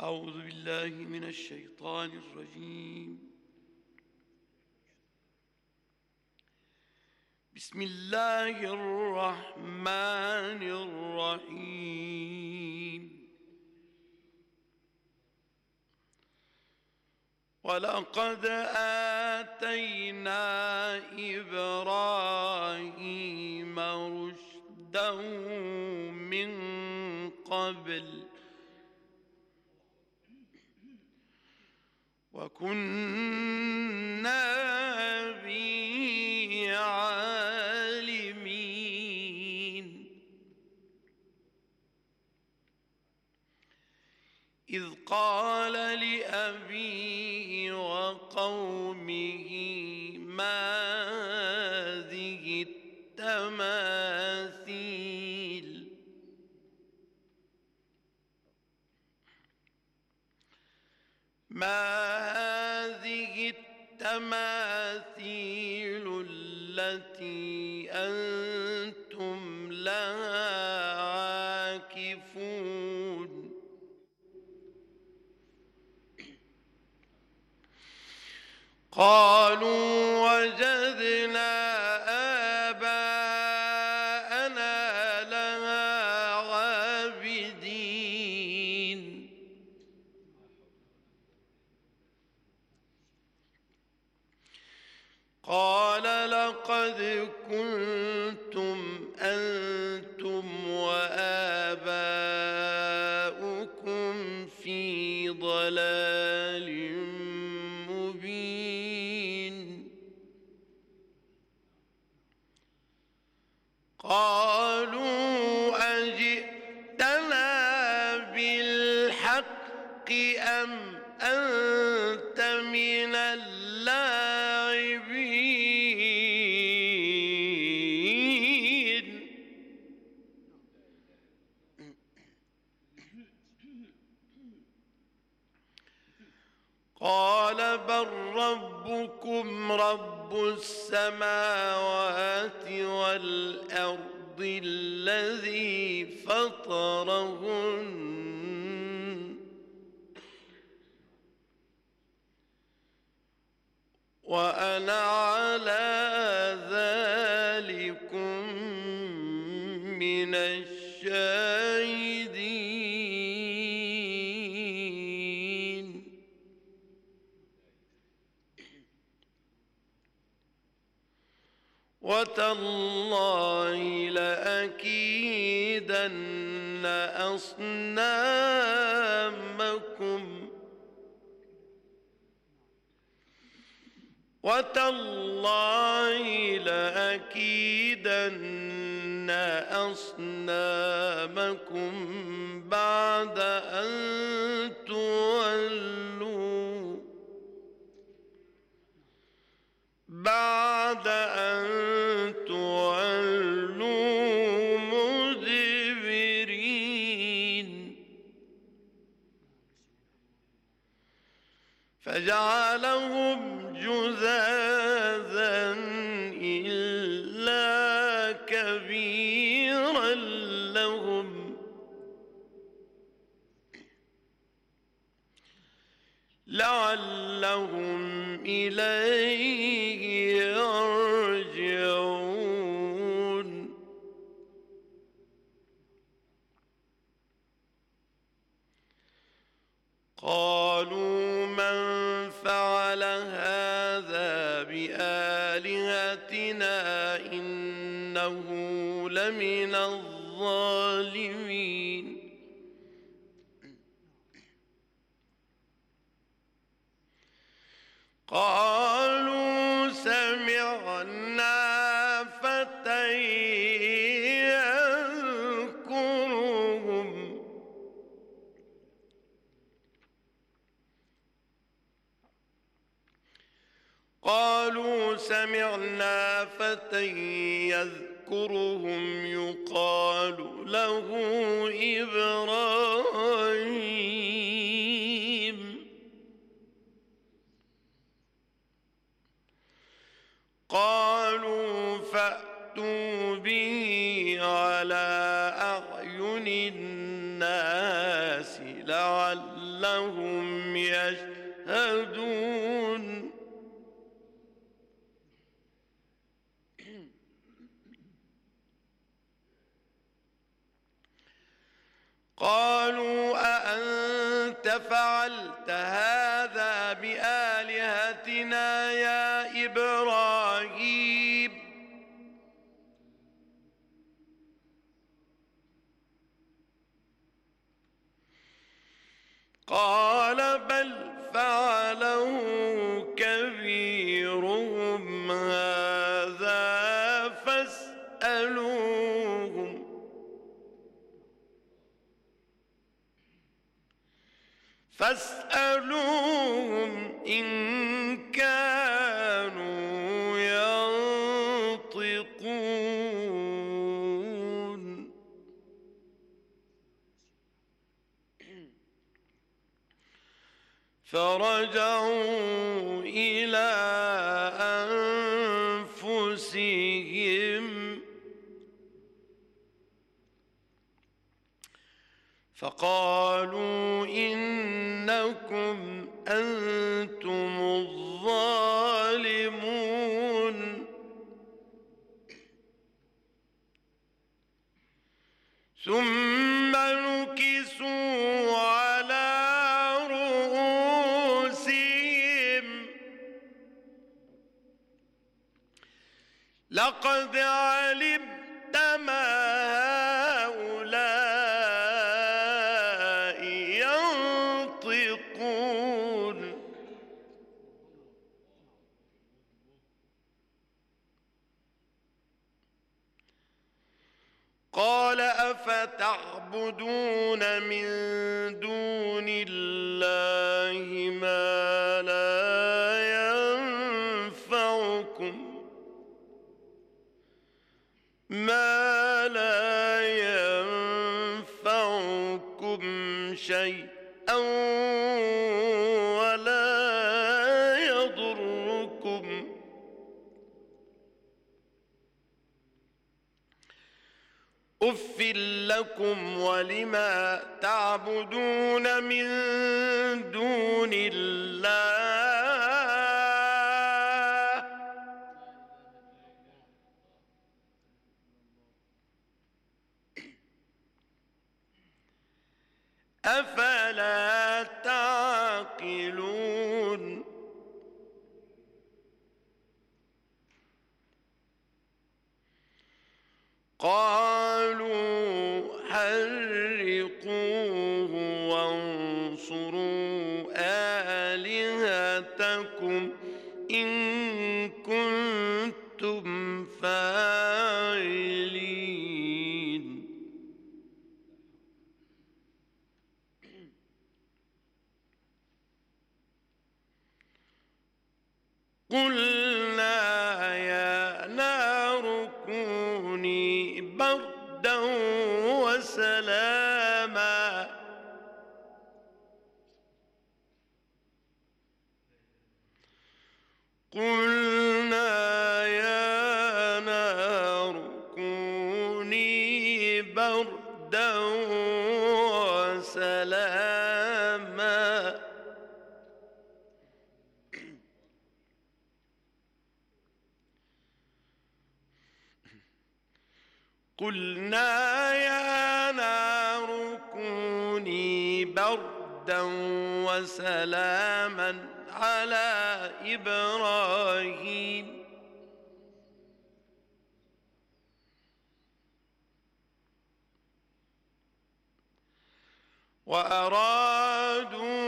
أعوذ بالله من الشيطان الرجيم. بسم الله الرحمن الرحيم. ولقد آتينا إبراهيم رشده من قبل وكنا به عالمين. إذ قال لأبيه وقومه ما هذه التماثيل؟ ما قالوا وجدنا قالوا وأنا على ذلكم من الشاهدين. وتالله لأكيدن أصنامكم وتالله لأكيدن أصنامكم بعد أن تولوا. بعد أن تولوا مدبرين. فجعلهم لعلهم إليه يرجعون. قالوا من فعل هذا بآلهتنا إنه لمن الظالمين. قالوا سمعنا فتى يذكرهم. قالوا سمعنا فتى يذكرهم. يقال له إبراهيم. يشهدون. قالوا أأنت فعلت هذا؟ فاسألوهم إن كانوا ينطقون. فرجعوا إلى أنفسهم فقالوا من دون الله ما لا ينفعكم ما لا ينفعكم شيئا ولا يضركم. أف لكم ولما تعبدون من دون الله. أفلا تعقلون قلنا يا نار كوني بردا وسلاما قلنا يا نار كوني بردا وسلاما على إبراهيم. وأرادوا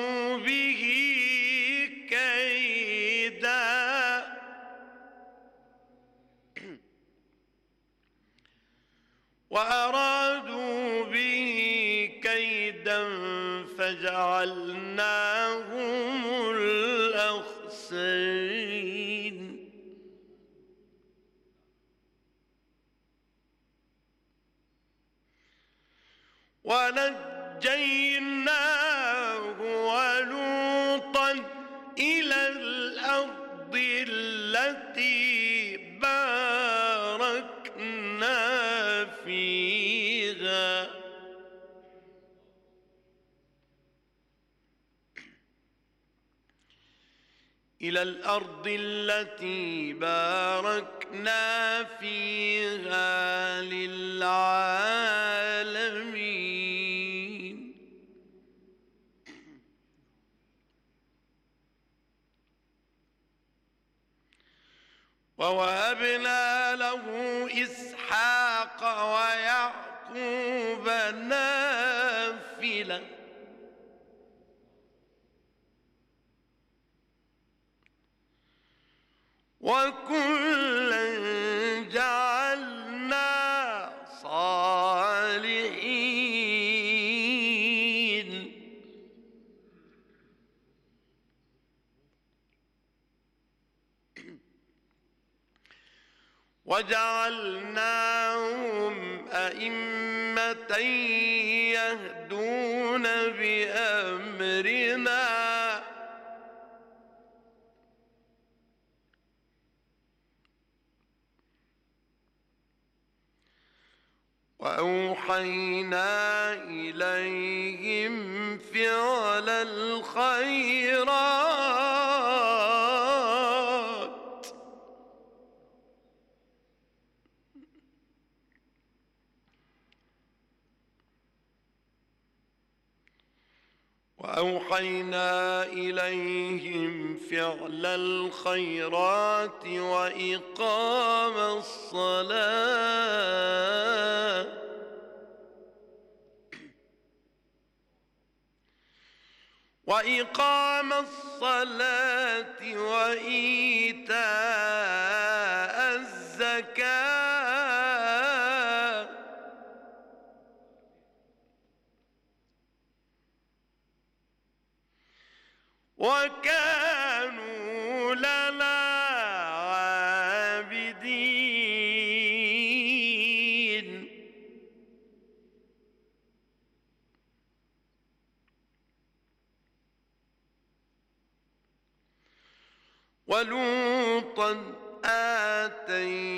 وأرادوا به كيدا فجعلناهم الأخسرين. ونجيناه ولوطا إلى الأرض التي إلى الأرض التي باركنا فيها. وكلا جعلنا صالحين. وجعلناهم أئمة يهدون بأمرنا وأوحينا إليهم فعل الخيرات وأوحينا إليهم فعل الخيرات وإقام الصلاة. وإقام الصلاة وإيتاء وكانوا لنا ولوطا آتيناه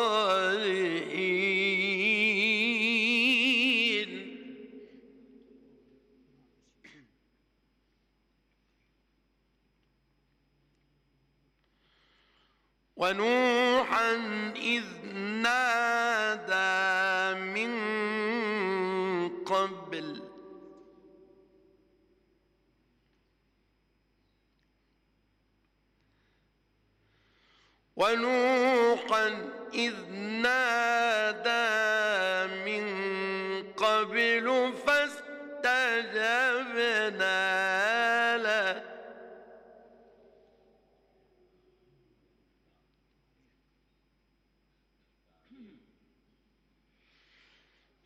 قبل فاستجبنا له.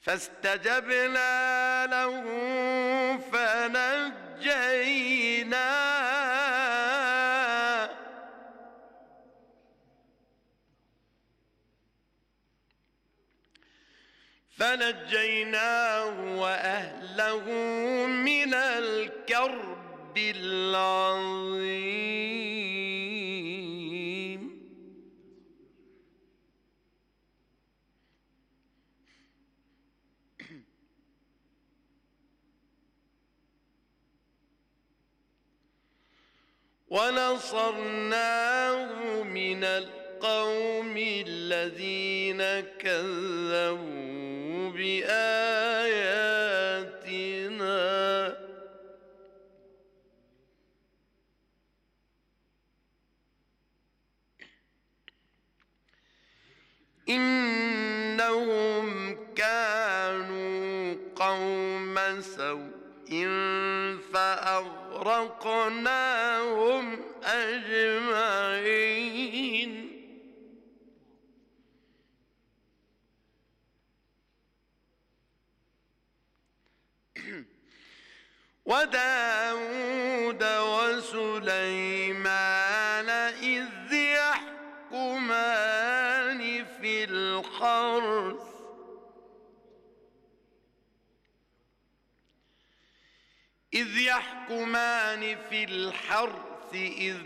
فاستجبنا له فنجيناه. فنجيناه وأهله من الكرب العظيم. ونصرناه من القوم الذين كذبوا. بآياتنا. إنهم كانوا قوم سوء فأغرقناهم أجمعين. وداود وسليمان إذ يحكمان في الحرث إذ يحكمان في الحرث إذ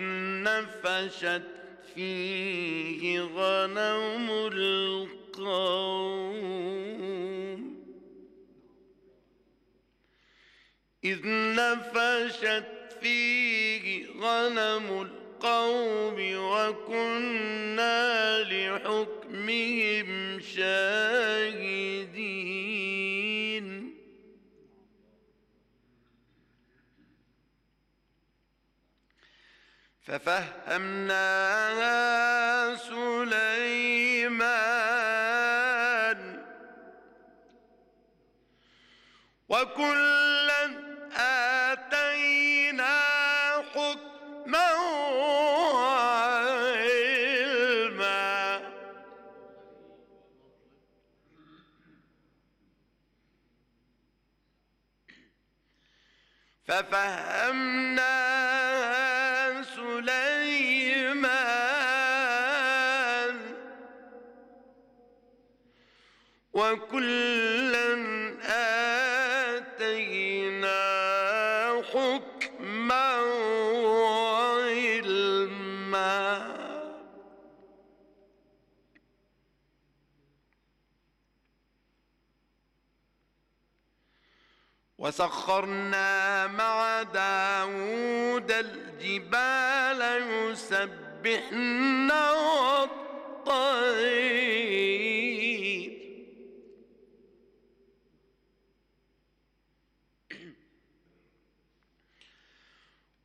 نفشت فيه غنم القوم. إذ نفشت فيه غنم القوم وكنا لحكمهم شاهدين. ففهمناها سليمان. وكلا وعلما وسخرنا مع داود الجبال يسبحن والطير.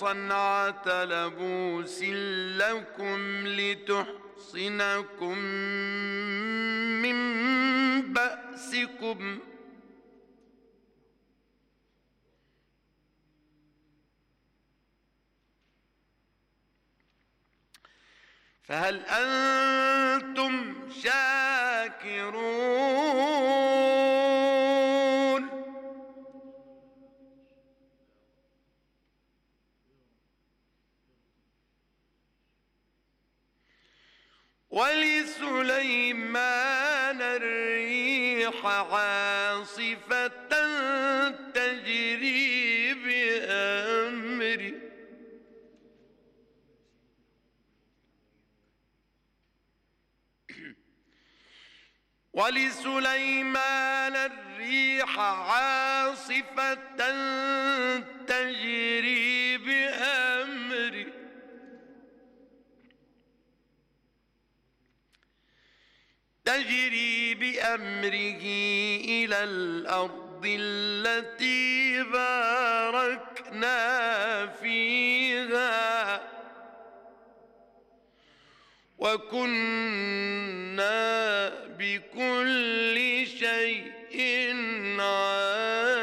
صنعة لبوس لكم لتحصنكم من بأسكم. فهل أنتم شاكرون ولسليمان الريح عاصفة تجري بأمره ولسليمان الريح عاصفة تجري تجري بأمره إلى الأرض التي باركنا فيها. وكنا بكل شيء عالمين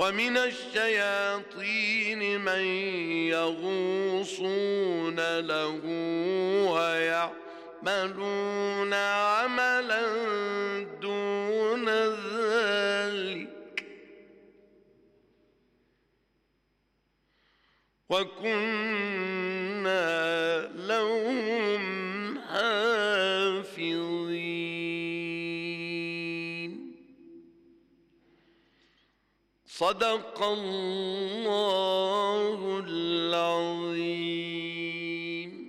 ومن الشياطين من يغوصون له ويعملون عملا دون ذلك وكنا صدق الله العظيم.